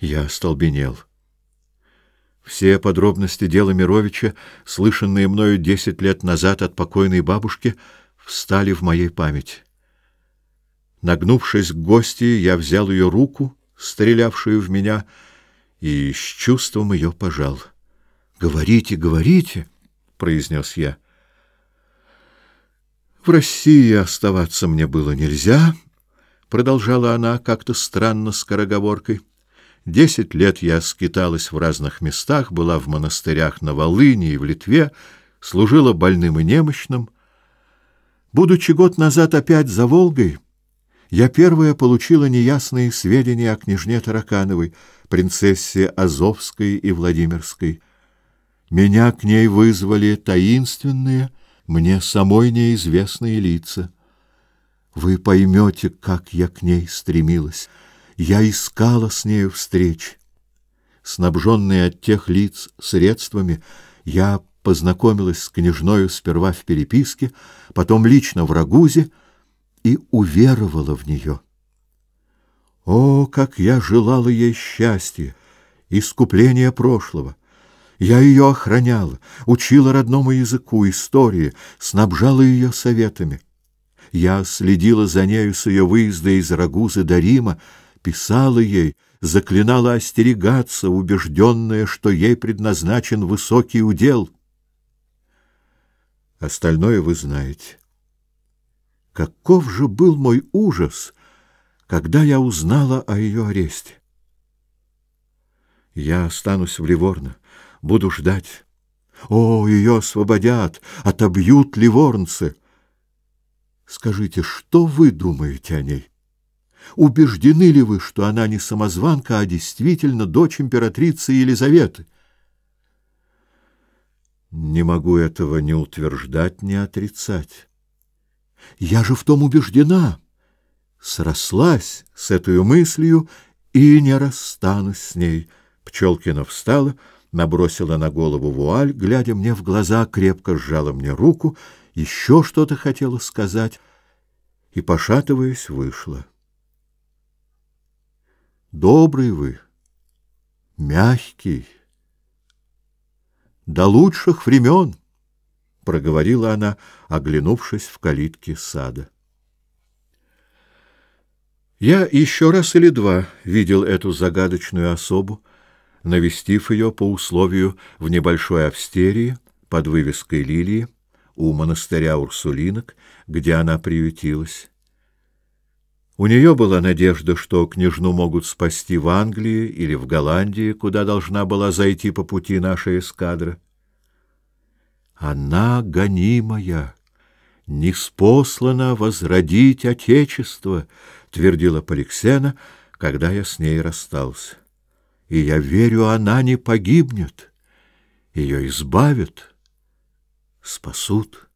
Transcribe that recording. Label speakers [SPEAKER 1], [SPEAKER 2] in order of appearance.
[SPEAKER 1] Я остолбенел. Все подробности дела Мировича, слышанные мною десять лет назад от покойной бабушки, встали в моей памяти. Нагнувшись к гости, я взял ее руку, стрелявшую в меня, и с чувством ее пожал. — Говорите, говорите, — произнес я. — В России оставаться мне было нельзя, — продолжала она как-то странно скороговоркой. — Десять лет я скиталась в разных местах, была в монастырях на Волыне и в Литве, служила больным и немощным. Будучи год назад опять за Волгой, я первая получила неясные сведения о княжне Таракановой, принцессе Азовской и Владимирской. Меня к ней вызвали таинственные, мне самой неизвестные лица. Вы поймете, как я к ней стремилась». Я искала с нею встреч. Снабженная от тех лиц средствами, я познакомилась с княжною сперва в переписке, потом лично в Рагузе и уверовала в нее. О, как я желала ей счастья, искупления прошлого! Я ее охраняла, учила родному языку, истории, снабжала ее советами. Я следила за нею с ее выезда из Рагузы до Рима, писала ей, заклинала остерегаться, убежденная, что ей предназначен высокий удел. Остальное вы знаете. Каков же был мой ужас, когда я узнала о ее аресте! Я останусь в Ливорно, буду ждать. О, ее освободят, отобьют ливорнцы! Скажите, что вы думаете о ней? убеждены ли вы, что она не самозванка, а действительно дочь императрицы Елизаветы? Не могу этого ни утверждать, ни отрицать. Я же в том убеждена, срослась с этой мыслью и не расстанусь с ней. Пчелкина встала, набросила на голову вуаль, глядя мне в глаза, крепко сжала мне руку, еще что-то хотела сказать и, пошатываясь, вышла добрый вы, мягкий. До лучших времен, — проговорила она, оглянувшись в калитке сада. Я еще раз или два видел эту загадочную особу, навестив ее по условию в небольшой австерии под вывеской лилии у монастыря Урсулинок, где она приютилась. У нее была надежда, что княжну могут спасти в Англии или в Голландии, куда должна была зайти по пути наша эскадра. Она гонимая, неспослана возродить отечество, твердила Поликсена, когда я с ней расстался. И я верю, она не погибнет. ее избавят, спасут.